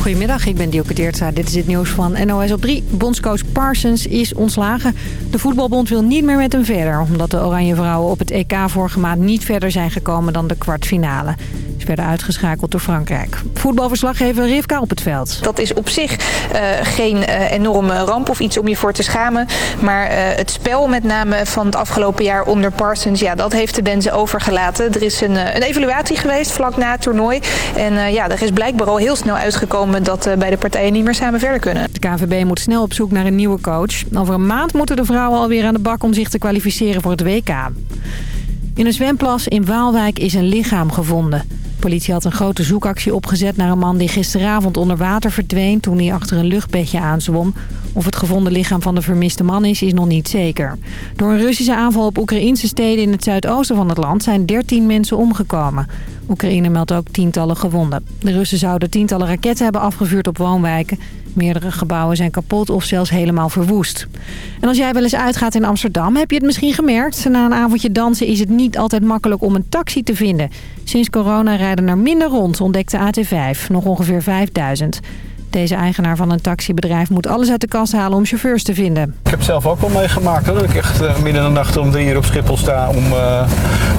Goedemiddag, ik ben Dielke Deertza. Dit is het nieuws van NOS op 3. Bondscoach Parsons is ontslagen. De voetbalbond wil niet meer met hem verder... omdat de Oranje Vrouwen op het EK vorige maand niet verder zijn gekomen dan de kwartfinale. Werden uitgeschakeld door Frankrijk. Voetbalverslaggever Rivka op het veld. Dat is op zich uh, geen uh, enorme ramp of iets om je voor te schamen. Maar uh, het spel met name van het afgelopen jaar onder Parsons... ja, dat heeft de Benze overgelaten. Er is een, een evaluatie geweest vlak na het toernooi. En ja, er is blijkbaar al heel snel uitgekomen... dat beide partijen niet meer samen verder kunnen. De KNVB moet snel op zoek naar een nieuwe coach. Over een maand moeten de vrouwen alweer aan de bak... om zich te kwalificeren voor het WK. In een zwemplas in Waalwijk is een lichaam gevonden. Politie had een grote zoekactie opgezet naar een man die gisteravond onder water verdween toen hij achter een luchtbedje aanzwom. Of het gevonden lichaam van de vermiste man is, is nog niet zeker. Door een Russische aanval op Oekraïnse steden in het zuidoosten van het land zijn 13 mensen omgekomen. Oekraïne meldt ook tientallen gewonden. De Russen zouden tientallen raketten hebben afgevuurd op woonwijken. Meerdere gebouwen zijn kapot of zelfs helemaal verwoest. En als jij wel eens uitgaat in Amsterdam, heb je het misschien gemerkt. Na een avondje dansen is het niet altijd makkelijk om een taxi te vinden. Sinds corona rijden er minder rond, ontdekte AT5. Nog ongeveer 5000. Deze eigenaar van een taxibedrijf moet alles uit de kast halen om chauffeurs te vinden. Ik heb zelf ook wel meegemaakt dat ik echt uh, midden in de nacht om drie uur op Schiphol sta... om uh,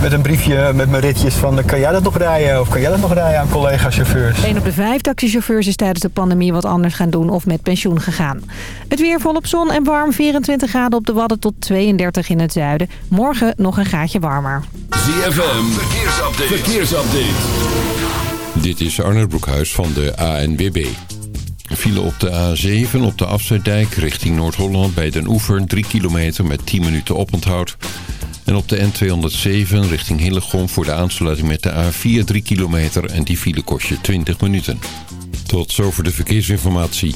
met een briefje met mijn ritjes van kan jij dat nog rijden of kan jij dat nog rijden aan collega-chauffeurs. Een op de vijf taxichauffeurs is tijdens de pandemie wat anders gaan doen of met pensioen gegaan. Het weer volop zon en warm, 24 graden op de Wadden tot 32 in het zuiden. Morgen nog een gaatje warmer. ZFM, verkeersupdate. verkeersupdate. Dit is Arnold Broekhuis van de ANWB. File op de A7 op de Afsluitdijk richting Noord-Holland bij Den Oever 3 kilometer met 10 minuten oponthoud. En op de N207 richting Hillegom voor de aansluiting met de A4 3 kilometer en die file kost je 20 minuten. Tot zover de verkeersinformatie.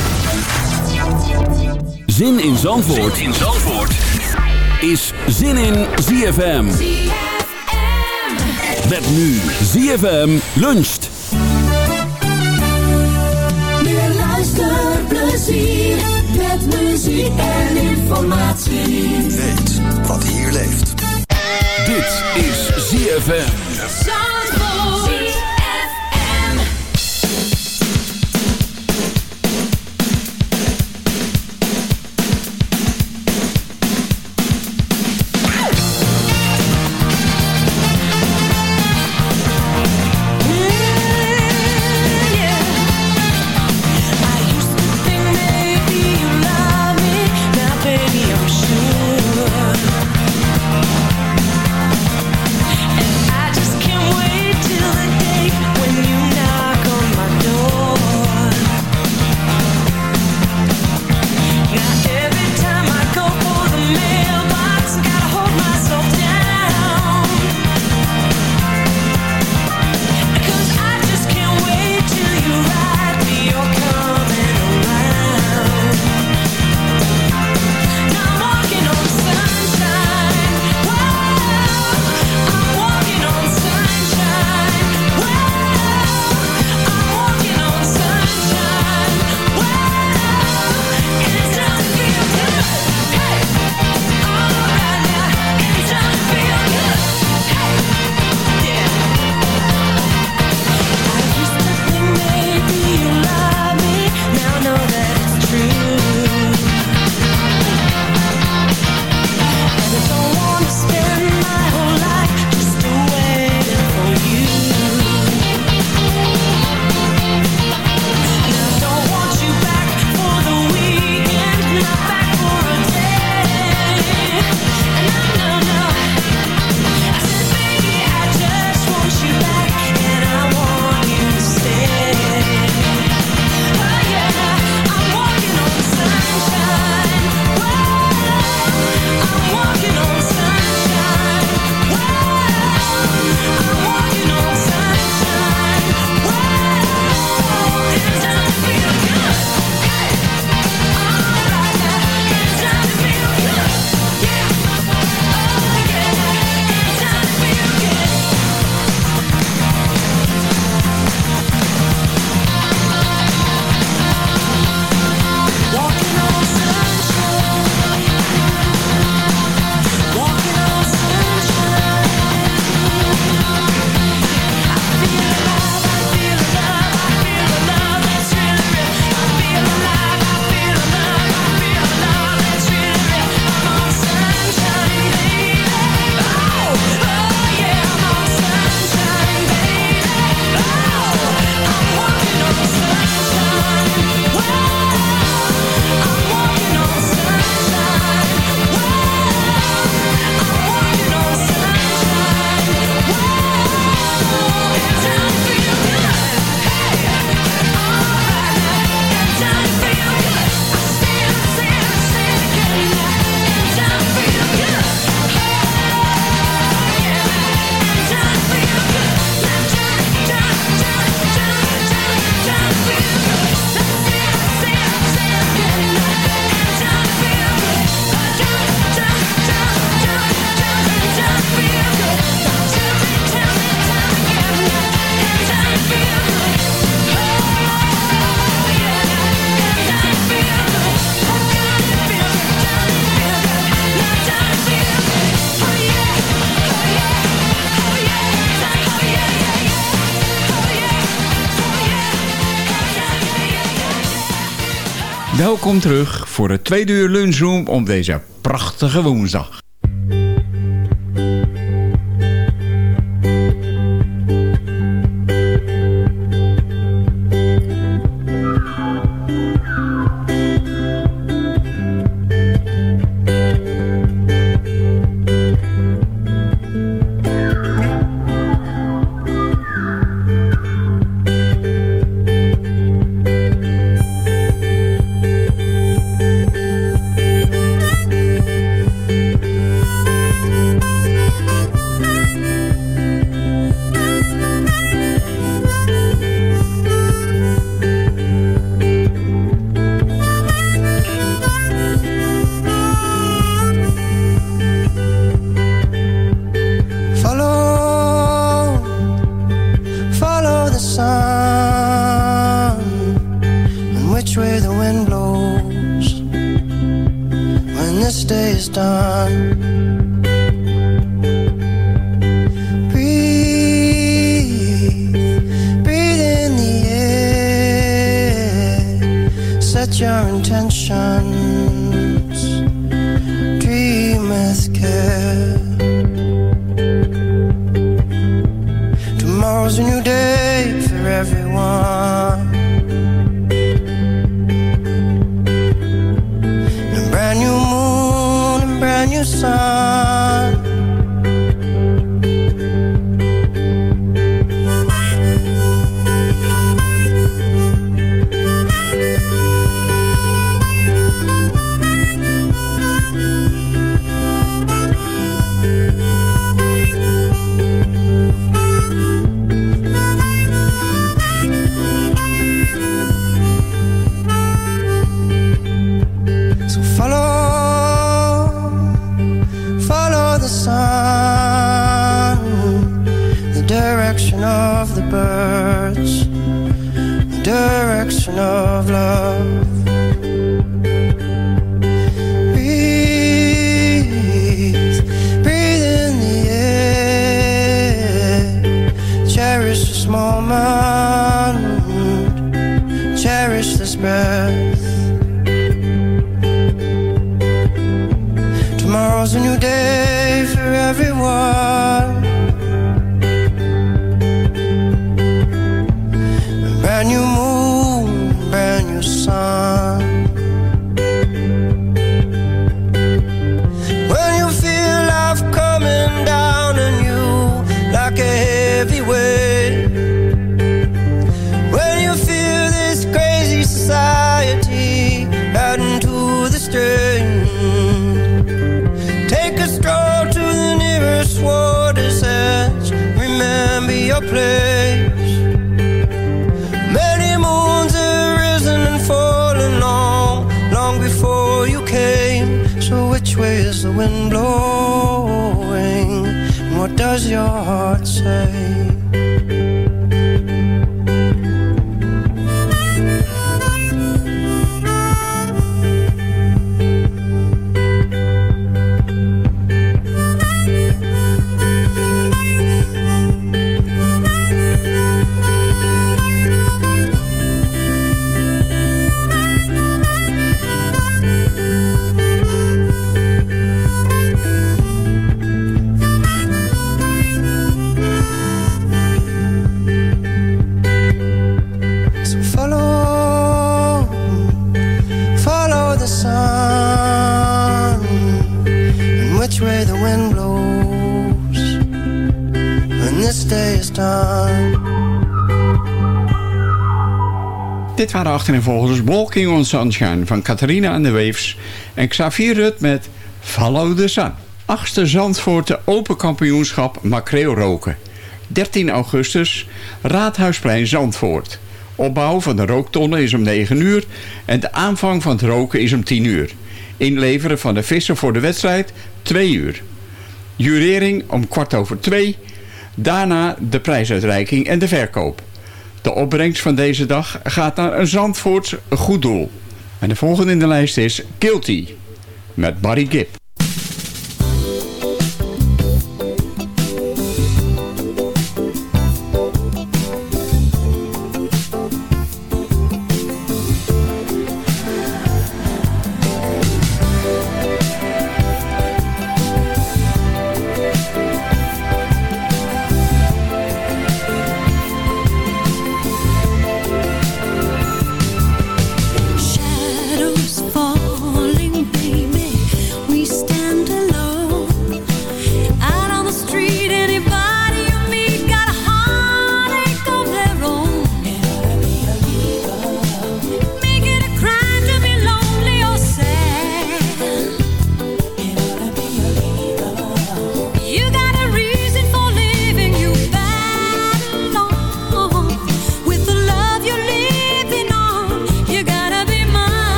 Zin in Zandvoort, zin in Zandvoort. is Zin in ZFM. Met nu ZFM luncht. Meer luisterplezier met muziek en informatie. Weet wat hier leeft. Dit is ZFM. Welkom terug voor het tweede uur lunchroom om deze prachtige woensdag. Tomorrow's a new day for everyone. Dit waren achtereenvolgens Walking on Sunshine van Catharina and the Waves en Xavier Rut met Follow the Sun. Achtste Zandvoort Open Kampioenschap Makreel roken. 13 augustus, Raadhuisplein Zandvoort. Opbouw van de rooktonnen is om 9 uur en de aanvang van het roken is om 10 uur. Inleveren van de vissen voor de wedstrijd 2 uur. Jurering om kwart over 2. Daarna de prijsuitreiking en de verkoop. De opbrengst van deze dag gaat naar een Zandvoorts goed doel. En de volgende in de lijst is Guilty met Barry Gibb.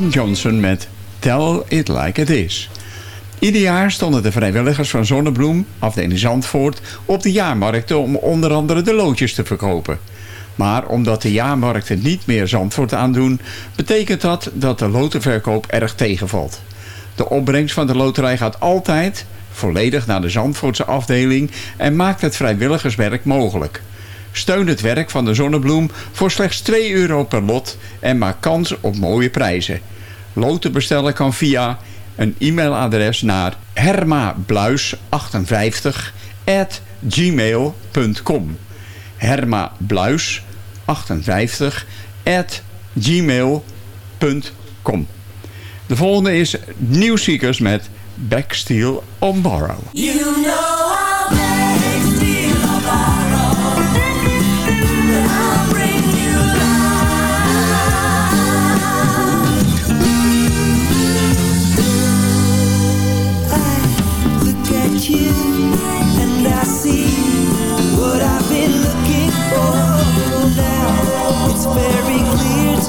Johnson met Tell It Like It Is. Ieder jaar stonden de vrijwilligers van Zonnebloem, afdeling Zandvoort, op de jaarmarkten om onder andere de loodjes te verkopen. Maar omdat de jaarmarkten niet meer Zandvoort aandoen, betekent dat dat de lotenverkoop erg tegenvalt. De opbrengst van de loterij gaat altijd volledig naar de Zandvoortse afdeling en maakt het vrijwilligerswerk mogelijk. Steun het werk van de Zonnebloem voor slechts 2 euro per lot en maak kans op mooie prijzen. Loten bestellen kan via een e-mailadres naar hermabluis58 at gmail.com hermabluis58 at gmail.com De volgende is Nieuwziekers met Backsteel on Borrow. You know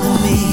to me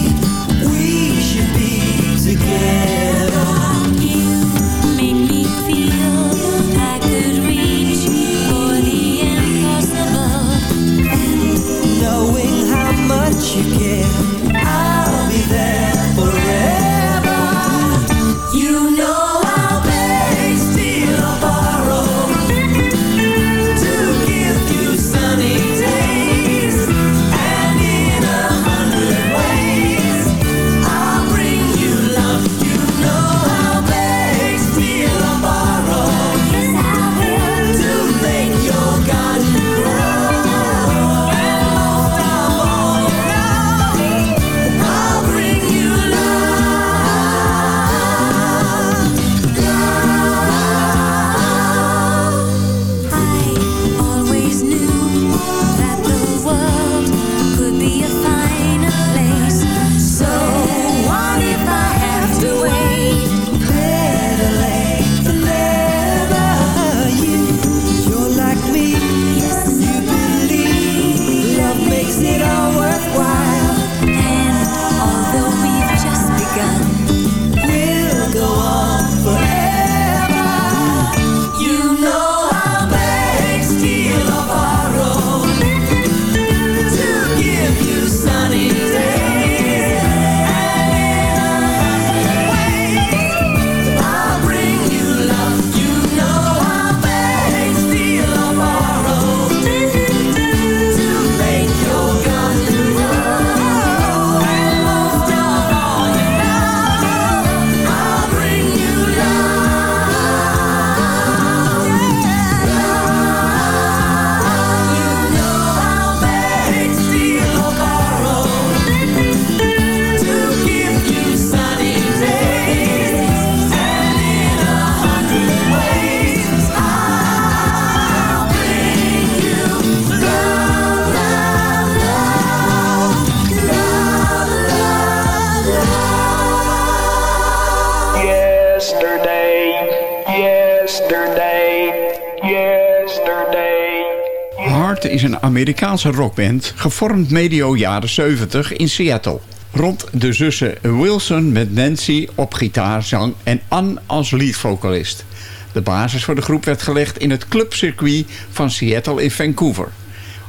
Amerikaanse rockband, gevormd medio jaren 70 in Seattle. Rond de zussen Wilson met Nancy op gitaar, zang en Ann als leadvocalist. De basis voor de groep werd gelegd in het clubcircuit van Seattle in Vancouver.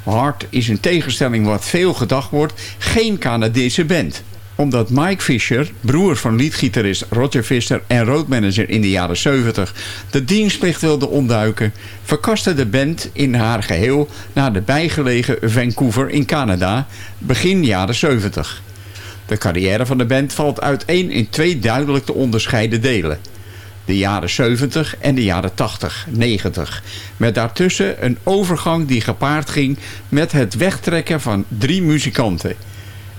Heart is in tegenstelling wat veel gedacht wordt, geen Canadese band omdat Mike Fisher, broer van leadgitarist Roger Fisher en roadmanager in de jaren 70, de dienstplicht wilde ontduiken, verkaste de band in haar geheel naar de bijgelegen Vancouver in Canada begin jaren 70. De carrière van de band valt uiteen in twee duidelijk te onderscheiden delen. De jaren 70 en de jaren 80, 90. Met daartussen een overgang die gepaard ging met het wegtrekken van drie muzikanten.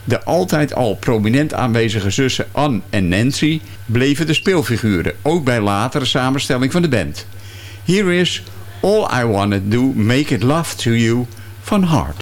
De altijd al prominent aanwezige zussen Anne en Nancy bleven de speelfiguren, ook bij latere samenstelling van de band. Hier is All I Wanna Do Make It Love To You van Heart.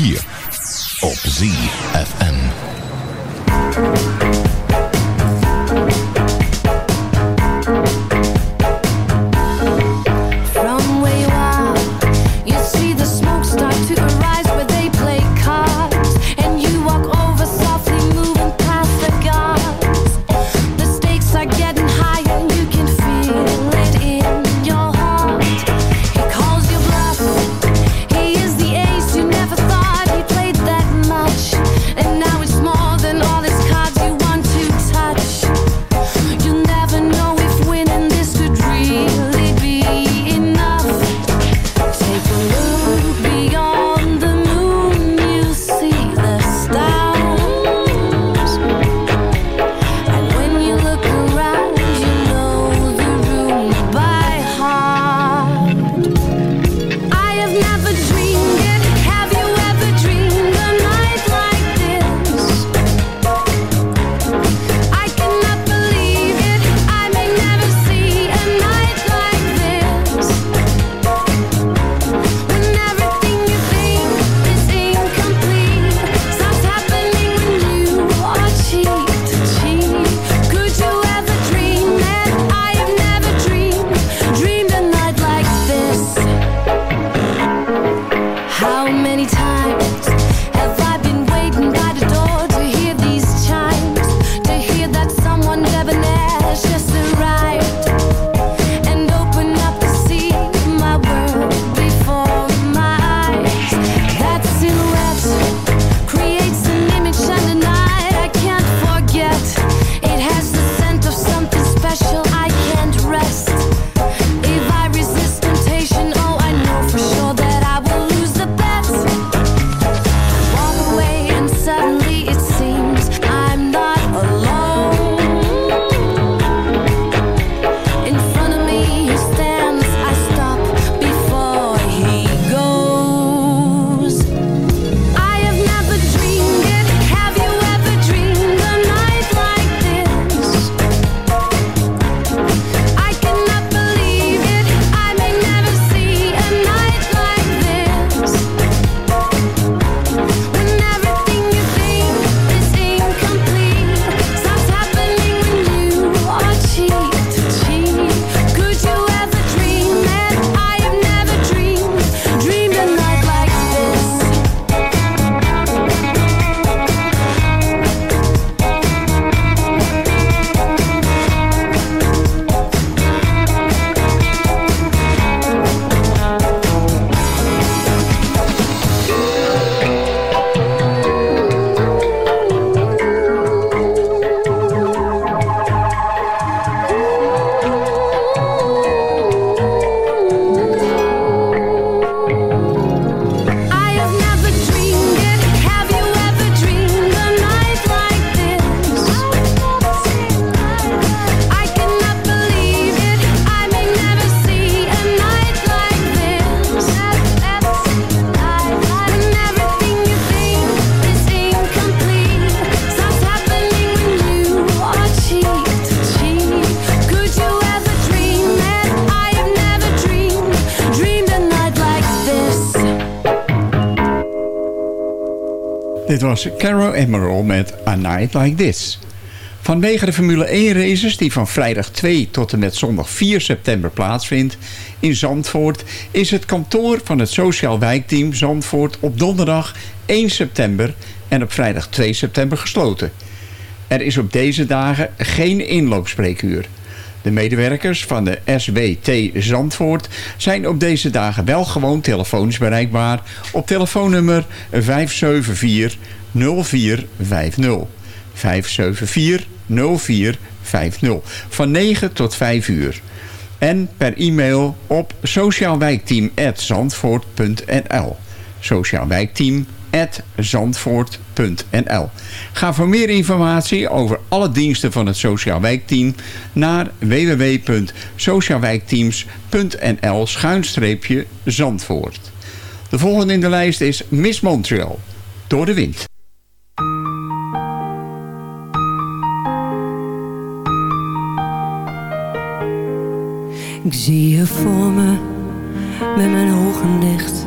hier op ZFM. Dit was Caro Emerald met A Night Like This. Vanwege de Formule 1 races die van vrijdag 2 tot en met zondag 4 september plaatsvindt in Zandvoort... is het kantoor van het Sociaal Wijkteam Zandvoort op donderdag 1 september en op vrijdag 2 september gesloten. Er is op deze dagen geen inloopspreekuur. De medewerkers van de SWT Zandvoort zijn op deze dagen wel gewoon telefoons bereikbaar op telefoonnummer 574 0450. 574 0450 van 9 tot 5 uur. En per e-mail op sociaalwijkteam.zandvoort.nl Sociaalwijkteam zandvoort.nl. Ga voor meer informatie over alle diensten van het Sociaal Wijkteam naar www.sociaalwijkteams.nl schuinstreepje Zandvoort. De volgende in de lijst is Miss Montreal, Door de Wind. Ik zie je voor me, met mijn ogen dicht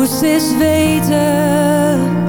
Moest eens weten.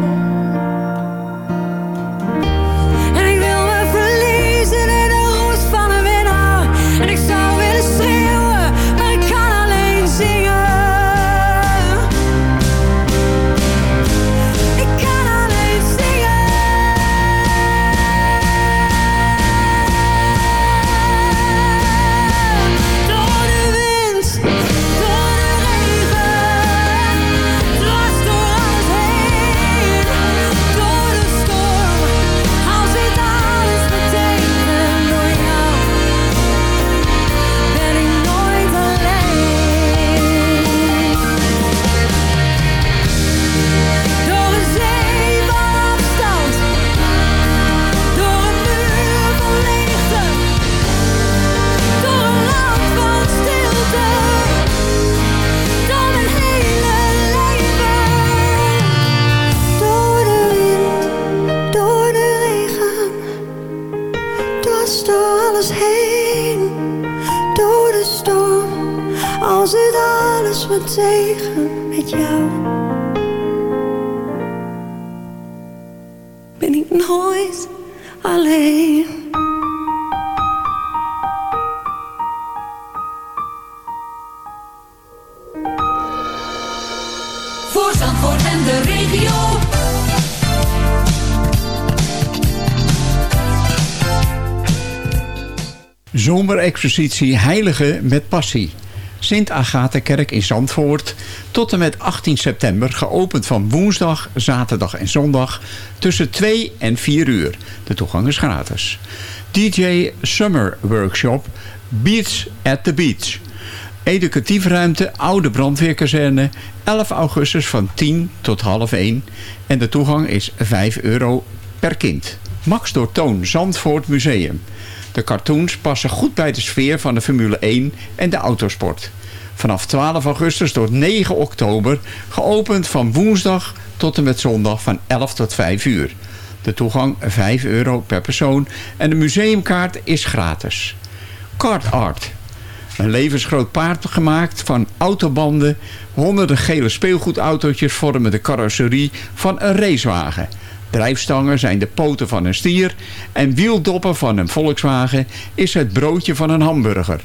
Voor Zandvoort en de regio. Zomerexpositie Heilige met Passie. Sint Agatha-kerk in Zandvoort. Tot en met 18 september geopend van woensdag, zaterdag en zondag tussen 2 en 4 uur. De toegang is gratis. DJ Summer Workshop Beats at the Beach. Educatieve ruimte Oude Brandweerkazerne 11 augustus van 10 tot half 1. En de toegang is 5 euro per kind. Max Doortoon Zandvoort Museum. De cartoons passen goed bij de sfeer van de Formule 1 en de autosport. Vanaf 12 augustus tot 9 oktober geopend van woensdag tot en met zondag van 11 tot 5 uur. De toegang 5 euro per persoon en de museumkaart is gratis. Kart Art. Een levensgroot paard gemaakt van autobanden. Honderden gele speelgoedautootjes vormen de carrosserie van een racewagen. Drijfstangen zijn de poten van een stier en wieldoppen van een Volkswagen is het broodje van een hamburger.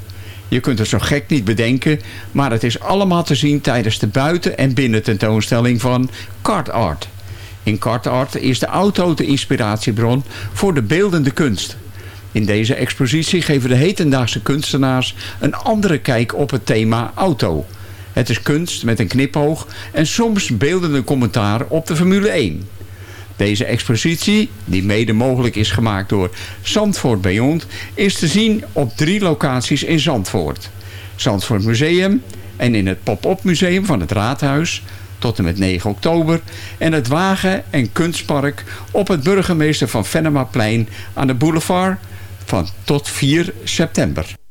Je kunt het zo gek niet bedenken, maar het is allemaal te zien tijdens de buiten- en binnententoonstelling van Kart Art. In Kart Art is de auto de inspiratiebron voor de beeldende kunst. In deze expositie geven de hedendaagse kunstenaars een andere kijk op het thema auto. Het is kunst met een knipoog en soms beeldende commentaar op de Formule 1. Deze expositie, die mede mogelijk is gemaakt door Zandvoort Beyond, is te zien op drie locaties in Zandvoort. Zandvoort Museum en in het Pop-up Museum van het Raadhuis tot en met 9 oktober en het Wagen- en Kunstpark op het burgemeester van Venemaplein aan de boulevard van tot 4 september.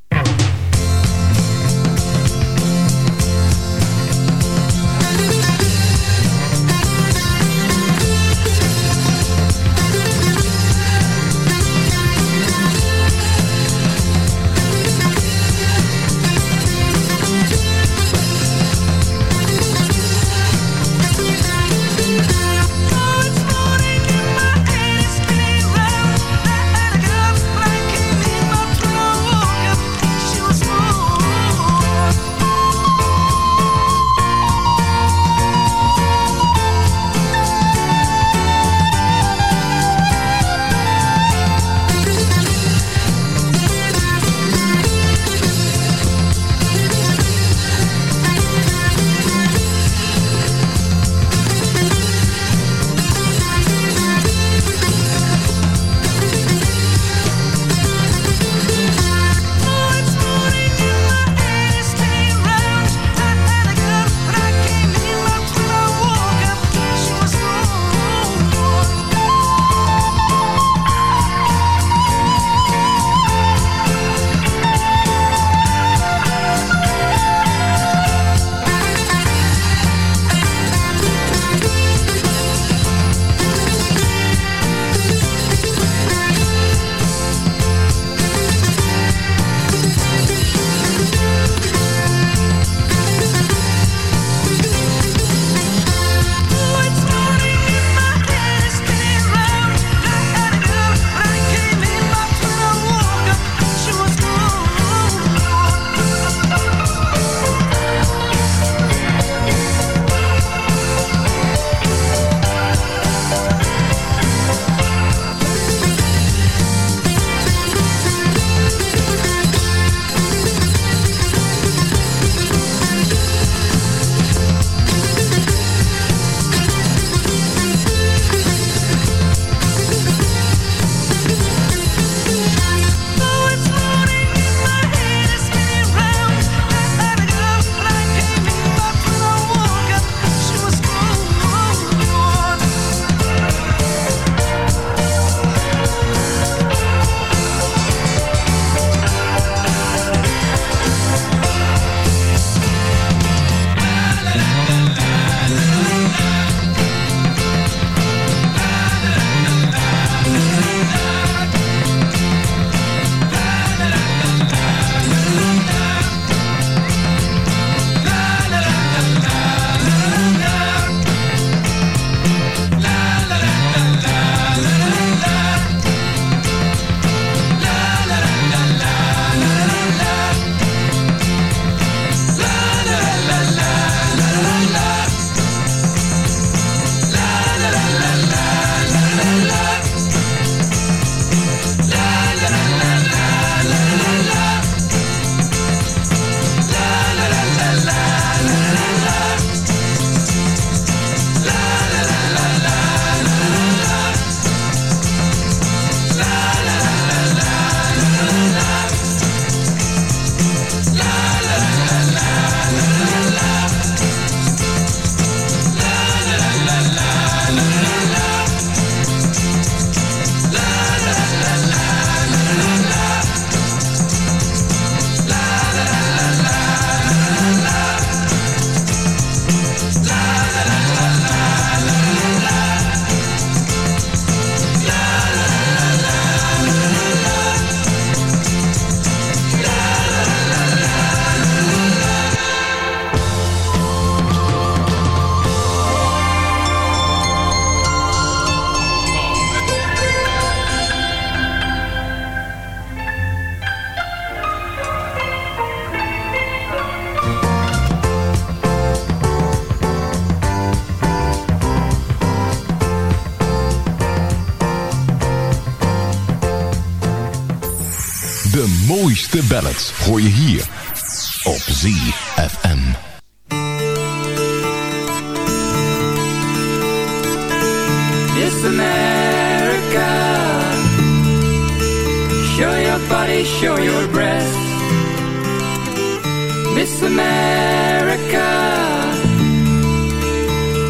ballads hoor je hier op ZFM. Miss America Show your body, show your breasts Miss America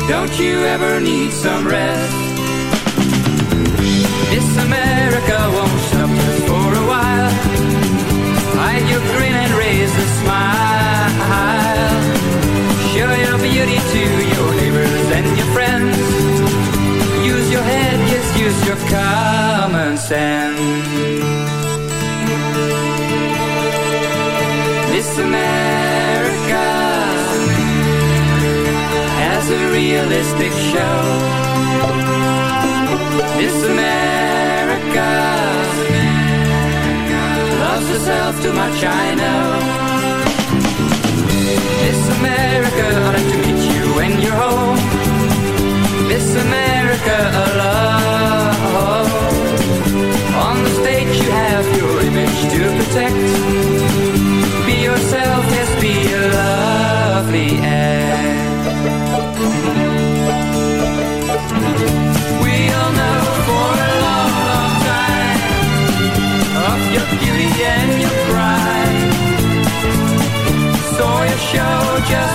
Don't you ever need some rest sand. Miss America has a realistic show. Miss America loves herself too much, I know. Miss America, I'd to meet you when you're home. Miss America, a love. protect. Be yourself, yes, be a lovely act. We all know for a long, long time of your beauty and your pride. Saw your show just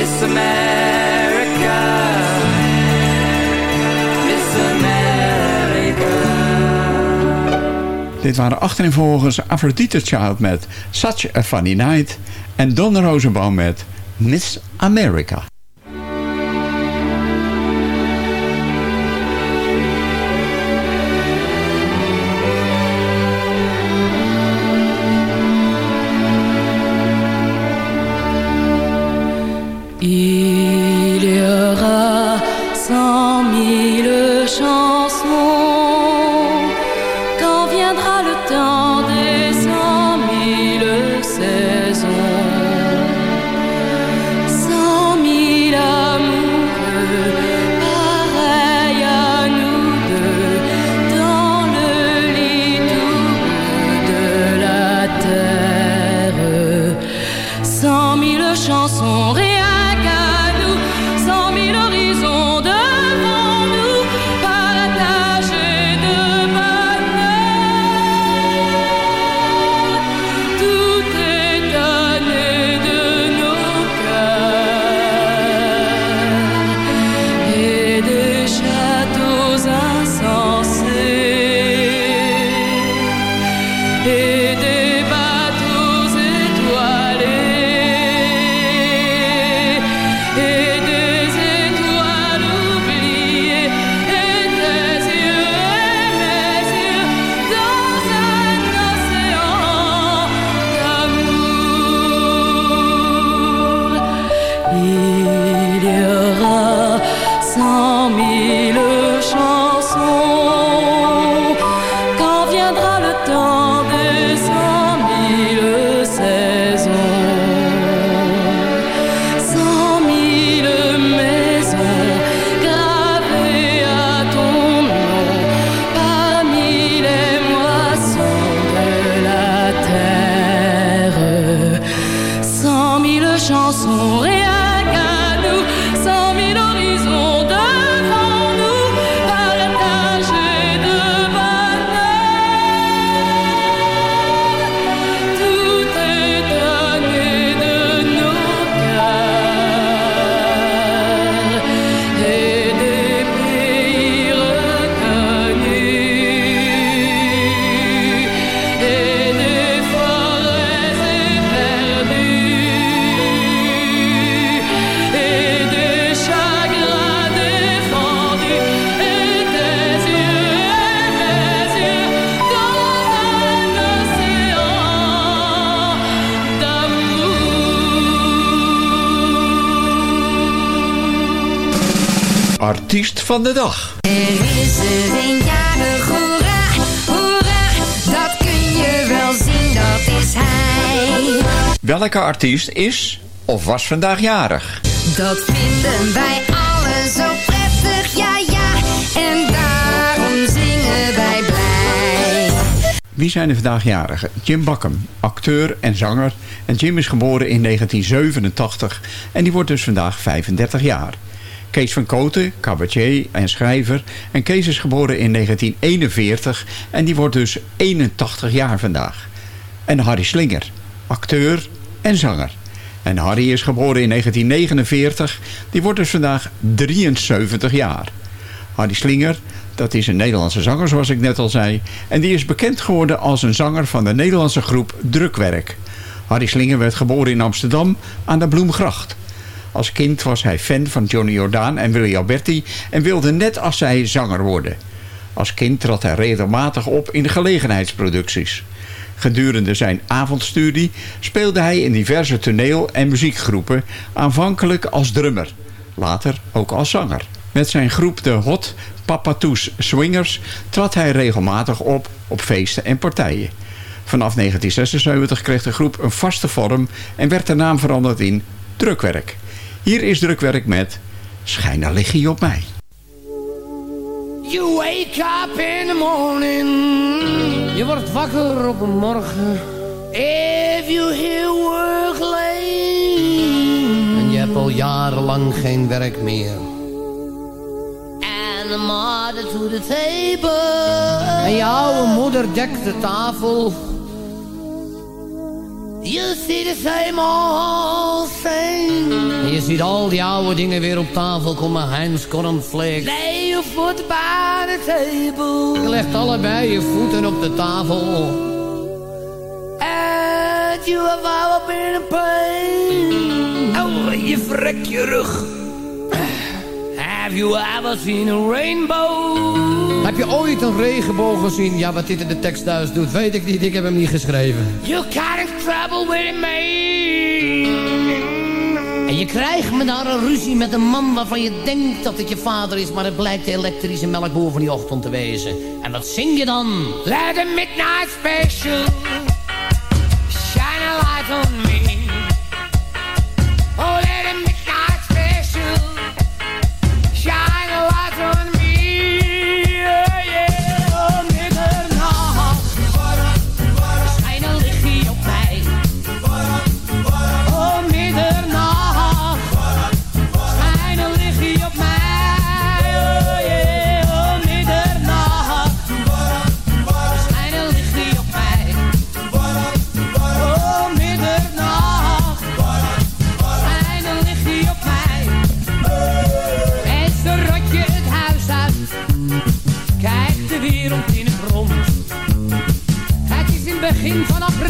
Miss America, Miss America. Dit waren achterinvolgens Aphrodite Child met Such a Funny Night en Don Rosenbaum met Miss America. Van de dag. Er is er een jarig, hoera, hoera, dat kun je wel zien, dat is hij. Welke artiest is of was vandaag jarig? Dat vinden wij allen zo prettig, ja ja, en daarom zingen wij blij. Wie zijn er vandaag jarig? Jim Bakken, acteur en zanger. En Jim is geboren in 1987 en die wordt dus vandaag 35 jaar. Kees van Koten, cabaretier en schrijver. En Kees is geboren in 1941 en die wordt dus 81 jaar vandaag. En Harry Slinger, acteur en zanger. En Harry is geboren in 1949, die wordt dus vandaag 73 jaar. Harry Slinger, dat is een Nederlandse zanger zoals ik net al zei. En die is bekend geworden als een zanger van de Nederlandse groep Drukwerk. Harry Slinger werd geboren in Amsterdam aan de Bloemgracht. Als kind was hij fan van Johnny Jordaan en Willy Alberti en wilde net als zij zanger worden. Als kind trad hij regelmatig op in gelegenheidsproducties. Gedurende zijn avondstudie speelde hij in diverse toneel- en muziekgroepen, aanvankelijk als drummer, later ook als zanger. Met zijn groep de Hot Papatoes Swingers trad hij regelmatig op op feesten en partijen. Vanaf 1976 kreeg de groep een vaste vorm en werd de naam veranderd in Drukwerk. Hier is Drukwerk met Schijna lig je op mij. You wake up in the morning. Je wordt wakker op een morgen. If you hear work late. En je hebt al jarenlang geen werk meer. And the mother to the table. En je oude moeder dekt de tafel. You see the same old thing. En je ziet al die oude dingen weer op tafel komen. Heinz cornflakes. Lay your foot by the table. Je legt allebei je voeten op de tafel. And you have ever been in pain. Oh, je vrek je rug. Have you ever seen a rainbow? Heb je ooit een regenboog gezien? Ja, wat dit in de tekst thuis doet, weet ik niet. Ik heb hem niet geschreven. You in trouble with me. En je krijgt me daar een ruzie met een man waarvan je denkt dat het je vader is... maar het blijkt de elektrische melkboer van die ochtend te wezen. En wat zing je dan? Let the midnight special shine a light on me. Kijk de wereld in het rond. Het is in het begin van april.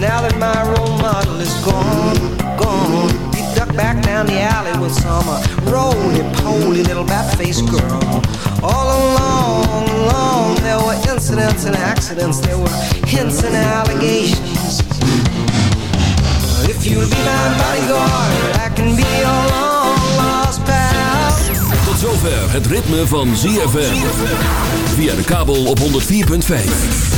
now that my role model is gone? Gone. He ducked back down the alley with some uh, roly-poly little bat-faced girl. All along, along, there were incidents and accidents, there were hints and allegations. If you'll be my bodyguard, I can be your long lost pal. Tot zover het ritme van ZFM. Via de kabel op 104.5.